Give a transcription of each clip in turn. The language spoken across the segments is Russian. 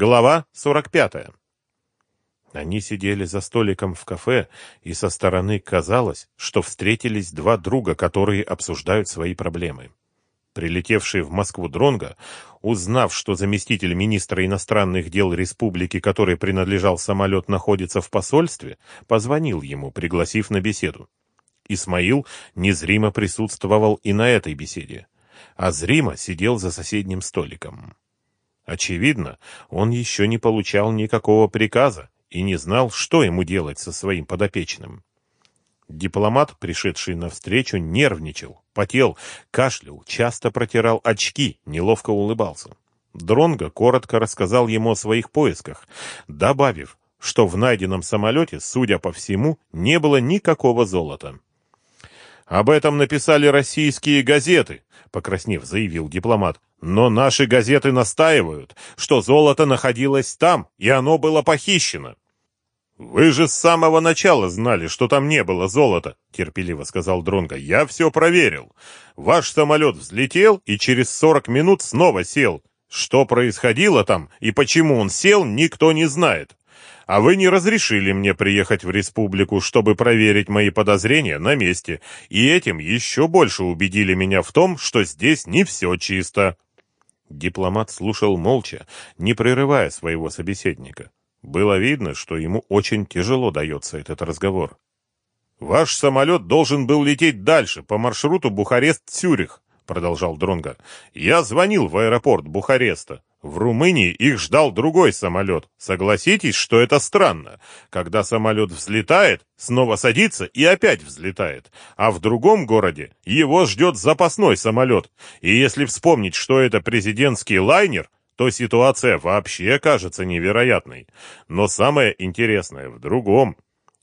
Глава 45. Они сидели за столиком в кафе, и со стороны казалось, что встретились два друга, которые обсуждают свои проблемы. Прилетевший в Москву Дронга, узнав, что заместитель министра иностранных дел республики, который принадлежал самолет, находится в посольстве, позвонил ему, пригласив на беседу. Исмаил незримо присутствовал и на этой беседе, а зримо сидел за соседним столиком. Очевидно, он еще не получал никакого приказа и не знал, что ему делать со своим подопечным. Дипломат, пришедший навстречу, нервничал, потел, кашлял, часто протирал очки, неловко улыбался. Дронго коротко рассказал ему о своих поисках, добавив, что в найденном самолете, судя по всему, не было никакого золота. «Об этом написали российские газеты», — покраснев, заявил дипломат. Но наши газеты настаивают, что золото находилось там, и оно было похищено. Вы же с самого начала знали, что там не было золота, терпеливо сказал Дронга. Я все проверил. Ваш самолет взлетел и через сорок минут снова сел. Что происходило там и почему он сел, никто не знает. А вы не разрешили мне приехать в республику, чтобы проверить мои подозрения на месте, и этим еще больше убедили меня в том, что здесь не все чисто. Дипломат слушал молча, не прерывая своего собеседника. Было видно, что ему очень тяжело дается этот разговор. «Ваш самолет должен был лететь дальше, по маршруту Бухарест-Цюрих», продолжал Дронга. «Я звонил в аэропорт Бухареста. В Румынии их ждал другой самолет. Согласитесь, что это странно. Когда самолет взлетает, снова садится и опять взлетает. А в другом городе его ждет запасной самолет. И если вспомнить, что это президентский лайнер, то ситуация вообще кажется невероятной. Но самое интересное в другом.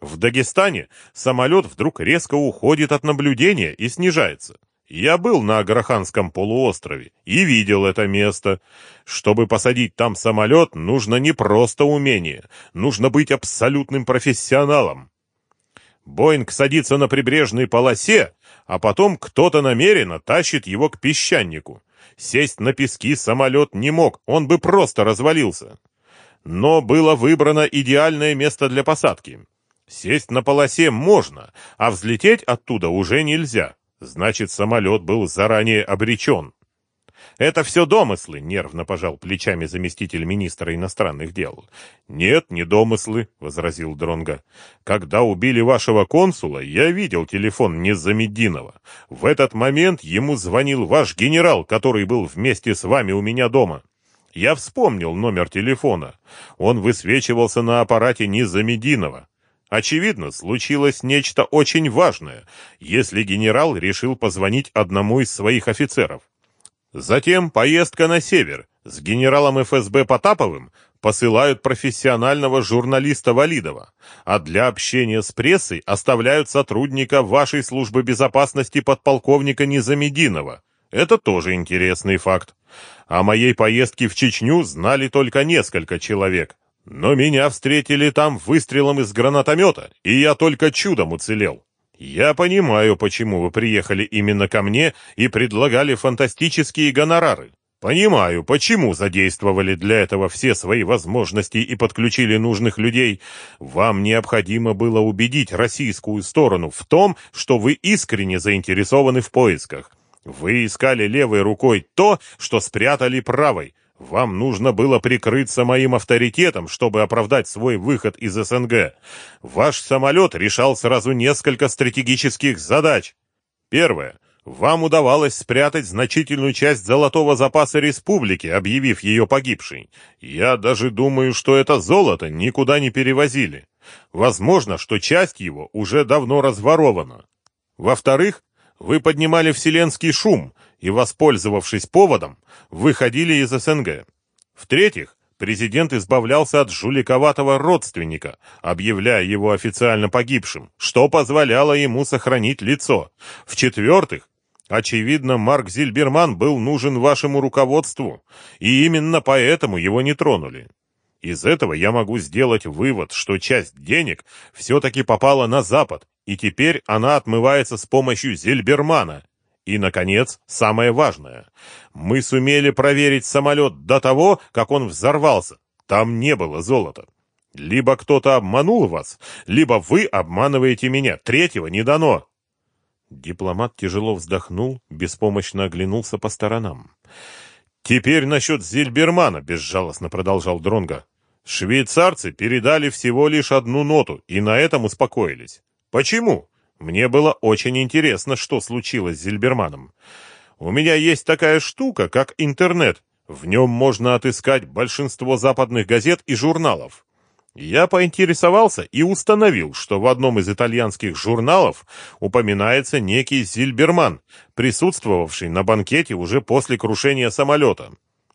В Дагестане самолет вдруг резко уходит от наблюдения и снижается. Я был на Аграханском полуострове и видел это место. Чтобы посадить там самолет, нужно не просто умение, нужно быть абсолютным профессионалом. Боинг садится на прибрежной полосе, а потом кто-то намеренно тащит его к песчанику. Сесть на пески самолет не мог, он бы просто развалился. Но было выбрано идеальное место для посадки. Сесть на полосе можно, а взлететь оттуда уже нельзя. Значит, самолет был заранее обречен. Это все домыслы, нервно пожал плечами заместитель министра иностранных дел. Нет, не домыслы, возразил Дронга. Когда убили вашего консула, я видел телефон Незамеддинова. В этот момент ему звонил ваш генерал, который был вместе с вами у меня дома. Я вспомнил номер телефона. Он высвечивался на аппарате Незамеддинова. Очевидно, случилось нечто очень важное, если генерал решил позвонить одному из своих офицеров. Затем поездка на север. С генералом ФСБ Потаповым посылают профессионального журналиста Валидова, а для общения с прессой оставляют сотрудника вашей службы безопасности подполковника Низамединова. Это тоже интересный факт. О моей поездке в Чечню знали только несколько человек. Но меня встретили там выстрелом из гранатомета, и я только чудом уцелел. Я понимаю, почему вы приехали именно ко мне и предлагали фантастические гонорары. Понимаю, почему задействовали для этого все свои возможности и подключили нужных людей. Вам необходимо было убедить российскую сторону в том, что вы искренне заинтересованы в поисках. Вы искали левой рукой то, что спрятали правой. Вам нужно было прикрыться моим авторитетом, чтобы оправдать свой выход из СНГ. Ваш самолет решал сразу несколько стратегических задач. Первое. Вам удавалось спрятать значительную часть золотого запаса республики, объявив ее погибшей. Я даже думаю, что это золото никуда не перевозили. Возможно, что часть его уже давно разворована. Во-вторых, вы поднимали вселенский шум и, воспользовавшись поводом, выходили из СНГ. В-третьих, президент избавлялся от жуликоватого родственника, объявляя его официально погибшим, что позволяло ему сохранить лицо. В-четвертых, очевидно, Марк Зильберман был нужен вашему руководству, и именно поэтому его не тронули. Из этого я могу сделать вывод, что часть денег все-таки попала на Запад, и теперь она отмывается с помощью Зильбермана. И, наконец, самое важное. Мы сумели проверить самолет до того, как он взорвался. Там не было золота. Либо кто-то обманул вас, либо вы обманываете меня. Третьего не дано. Дипломат тяжело вздохнул, беспомощно оглянулся по сторонам. Теперь насчет Зильбермана, безжалостно продолжал Дронга. Швейцарцы передали всего лишь одну ноту и на этом успокоились. Почему? Мне было очень интересно, что случилось с Зильберманом. У меня есть такая штука, как интернет. В нем можно отыскать большинство западных газет и журналов. Я поинтересовался и установил, что в одном из итальянских журналов упоминается некий Зильберман, присутствовавший на банкете уже после крушения самолета.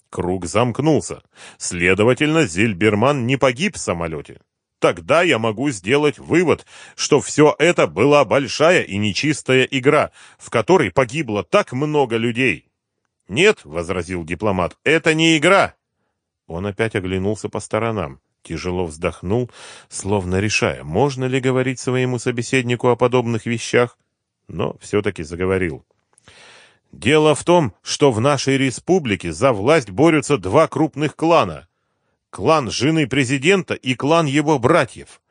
Круг замкнулся. Следовательно, Зильберман не погиб в самолете. Тогда я могу сделать вывод, что все это была большая и нечистая игра, в которой погибло так много людей. «Нет», — возразил дипломат, — «это не игра». Он опять оглянулся по сторонам, тяжело вздохнул, словно решая, можно ли говорить своему собеседнику о подобных вещах, но все-таки заговорил. Дело в том, что в нашей республике за власть борются два крупных клана. Клан жены президента и клан его братьев.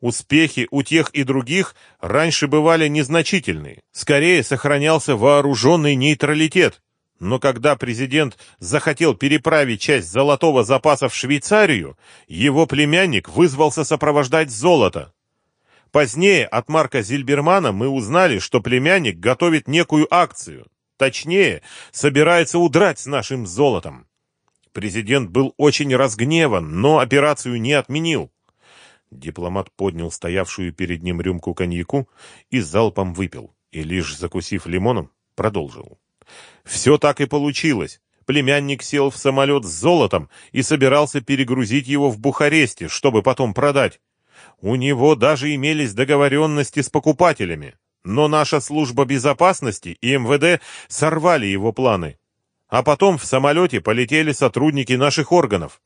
Успехи у тех и других раньше бывали незначительны. Скорее сохранялся вооруженный нейтралитет. Но когда президент захотел переправить часть золотого запаса в Швейцарию, его племянник вызвался сопровождать золото. Позднее от Марка Зильбермана мы узнали, что племянник готовит некую акцию. Точнее, собирается удрать с нашим золотом. Президент был очень разгневан, но операцию не отменил. Дипломат поднял стоявшую перед ним рюмку коньяку и залпом выпил, и лишь закусив лимоном, продолжил. Все так и получилось. Племянник сел в самолет с золотом и собирался перегрузить его в Бухаресте, чтобы потом продать. У него даже имелись договоренности с покупателями. Но наша служба безопасности и МВД сорвали его планы. А потом в самолете полетели сотрудники наших органов.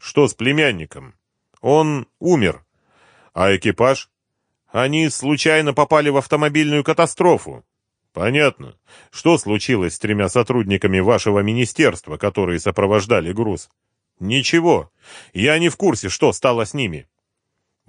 Что с племянником? Он умер. А экипаж? Они случайно попали в автомобильную катастрофу. Понятно. Что случилось с тремя сотрудниками вашего министерства, которые сопровождали груз? Ничего. Я не в курсе, что стало с ними.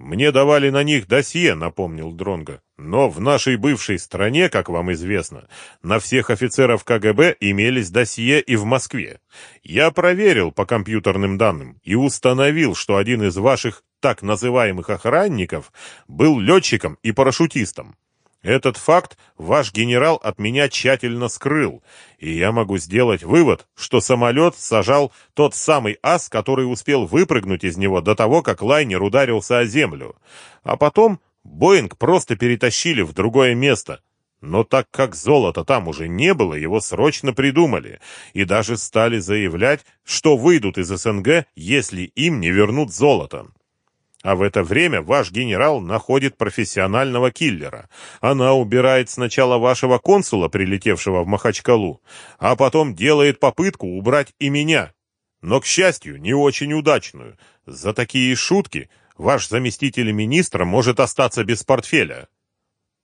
Мне давали на них досье, напомнил Дронга. Но в нашей бывшей стране, как вам известно, на всех офицеров КГБ имелись досье и в Москве. Я проверил по компьютерным данным и установил, что один из ваших так называемых охранников был летчиком и парашютистом. Этот факт ваш генерал от меня тщательно скрыл, и я могу сделать вывод, что самолет сажал тот самый ас, который успел выпрыгнуть из него до того, как лайнер ударился о землю. А потом Боинг просто перетащили в другое место. Но так как золота там уже не было, его срочно придумали, и даже стали заявлять, что выйдут из СНГ, если им не вернут золото. А в это время ваш генерал находит профессионального киллера. Она убирает сначала вашего консула, прилетевшего в Махачкалу, а потом делает попытку убрать и меня. Но, к счастью, не очень удачную. За такие шутки ваш заместитель министра может остаться без портфеля.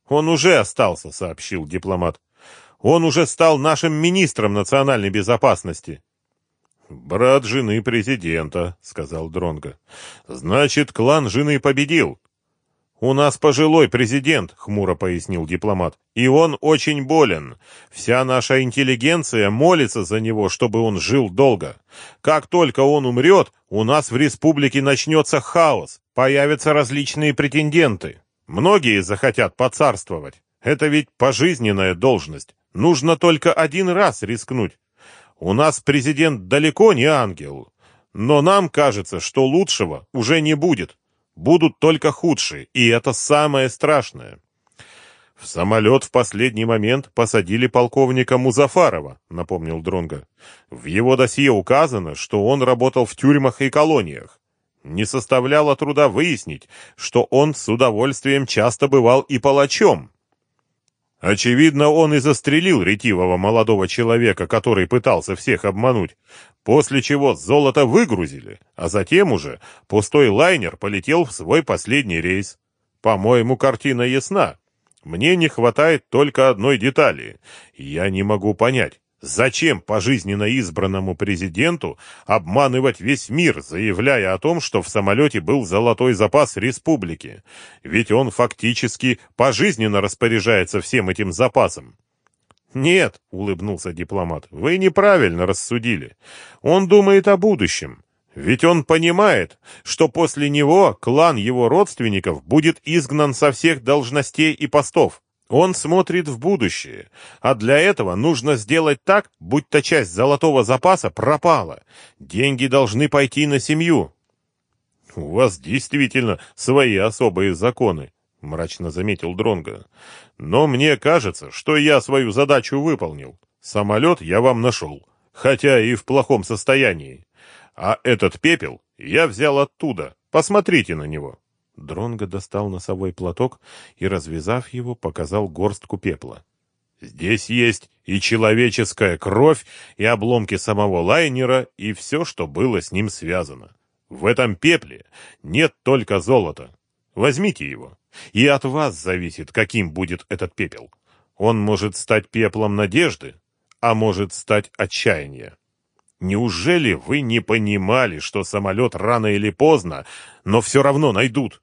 Он уже остался, сообщил дипломат. Он уже стал нашим министром национальной безопасности. «Брат жены президента», — сказал Дронго. «Значит, клан жены победил». «У нас пожилой президент», — хмуро пояснил дипломат. «И он очень болен. Вся наша интеллигенция молится за него, чтобы он жил долго. Как только он умрет, у нас в республике начнется хаос, появятся различные претенденты. Многие захотят поцарствовать. Это ведь пожизненная должность. Нужно только один раз рискнуть. У нас президент далеко не ангел, но нам кажется, что лучшего уже не будет. Будут только худшие, и это самое страшное. В самолет в последний момент посадили полковника Музафарова, напомнил Дронга. В его досье указано, что он работал в тюрьмах и колониях. Не составляло труда выяснить, что он с удовольствием часто бывал и палачом. Очевидно, он и застрелил ретивого молодого человека, который пытался всех обмануть, после чего золото выгрузили, а затем уже пустой лайнер полетел в свой последний рейс. По-моему, картина ясна. Мне не хватает только одной детали. Я не могу понять, Зачем пожизненно избранному президенту обманывать весь мир, заявляя о том, что в самолете был золотой запас республики? Ведь он фактически пожизненно распоряжается всем этим запасом. «Нет», — улыбнулся дипломат, — «вы неправильно рассудили. Он думает о будущем. Ведь он понимает, что после него клан его родственников будет изгнан со всех должностей и постов. Он смотрит в будущее, а для этого нужно сделать так, будто часть золотого запаса пропала. Деньги должны пойти на семью. У вас действительно свои особые законы, мрачно заметил Дронга. Но мне кажется, что я свою задачу выполнил. Самолет я вам нашел, хотя и в плохом состоянии. А этот пепел я взял оттуда. Посмотрите на него. Дронго достал носовой платок и, развязав его, показал горстку пепла. Здесь есть и человеческая кровь, и обломки самого лайнера, и все, что было с ним связано. В этом пепле нет только золота. Возьмите его. И от вас зависит, каким будет этот пепел. Он может стать пеплом надежды, а может стать отчаяния. Неужели вы не понимали, что самолет рано или поздно, но все равно найдут?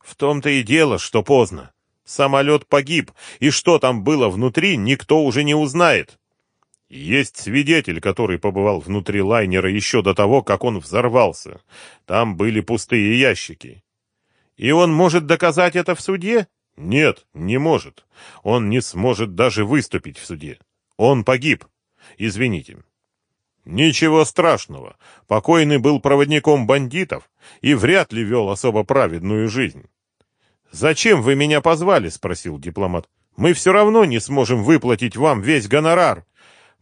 В том-то и дело, что поздно. Самолет погиб, и что там было внутри, никто уже не узнает. Есть свидетель, который побывал внутри лайнера еще до того, как он взорвался. Там были пустые ящики. И он может доказать это в суде? Нет, не может. Он не сможет даже выступить в суде. Он погиб. Извините. Ничего страшного. Покойный был проводником бандитов и вряд ли вел особо праведную жизнь. «Зачем вы меня позвали?» — спросил дипломат. «Мы все равно не сможем выплатить вам весь гонорар.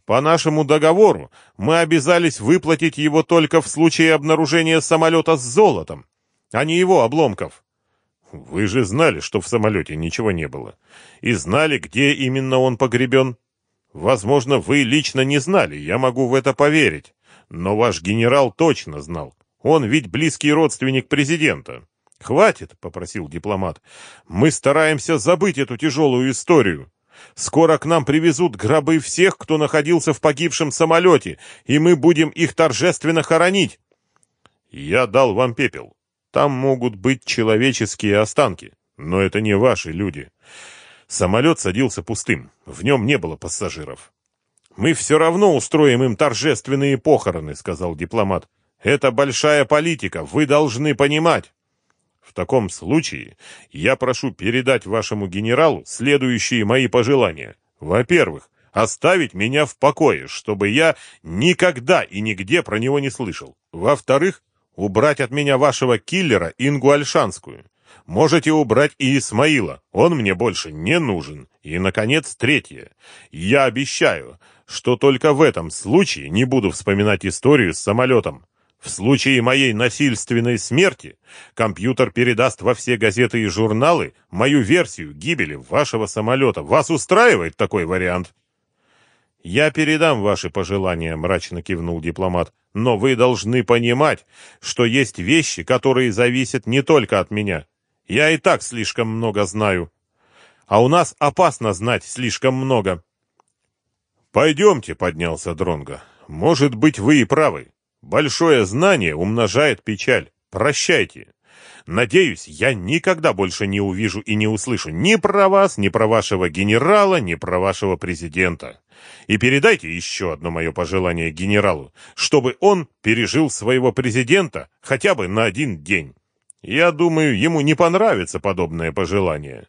По нашему договору мы обязались выплатить его только в случае обнаружения самолета с золотом, а не его обломков». «Вы же знали, что в самолете ничего не было, и знали, где именно он погребен. Возможно, вы лично не знали, я могу в это поверить, но ваш генерал точно знал. Он ведь близкий родственник президента». «Хватит», — попросил дипломат. «Мы стараемся забыть эту тяжелую историю. Скоро к нам привезут гробы всех, кто находился в погибшем самолете, и мы будем их торжественно хоронить». «Я дал вам пепел. Там могут быть человеческие останки, но это не ваши люди». Самолет садился пустым, в нем не было пассажиров. «Мы все равно устроим им торжественные похороны», — сказал дипломат. «Это большая политика, вы должны понимать». В таком случае я прошу передать вашему генералу следующие мои пожелания. Во-первых, оставить меня в покое, чтобы я никогда и нигде про него не слышал. Во-вторых, убрать от меня вашего киллера Ингу Альшанскую. Можете убрать и Исмаила, он мне больше не нужен. И, наконец, третье. Я обещаю, что только в этом случае не буду вспоминать историю с самолетом. В случае моей насильственной смерти компьютер передаст во все газеты и журналы мою версию гибели вашего самолета. Вас устраивает такой вариант? Я передам ваши пожелания, мрачно кивнул дипломат. Но вы должны понимать, что есть вещи, которые зависят не только от меня. Я и так слишком много знаю. А у нас опасно знать слишком много. Пойдемте, поднялся Дронга. Может быть, вы и правы. Большое знание умножает печаль. Прощайте. Надеюсь, я никогда больше не увижу и не услышу ни про вас, ни про вашего генерала, ни про вашего президента. И передайте еще одно мое пожелание генералу, чтобы он пережил своего президента хотя бы на один день. Я думаю, ему не понравится подобное пожелание.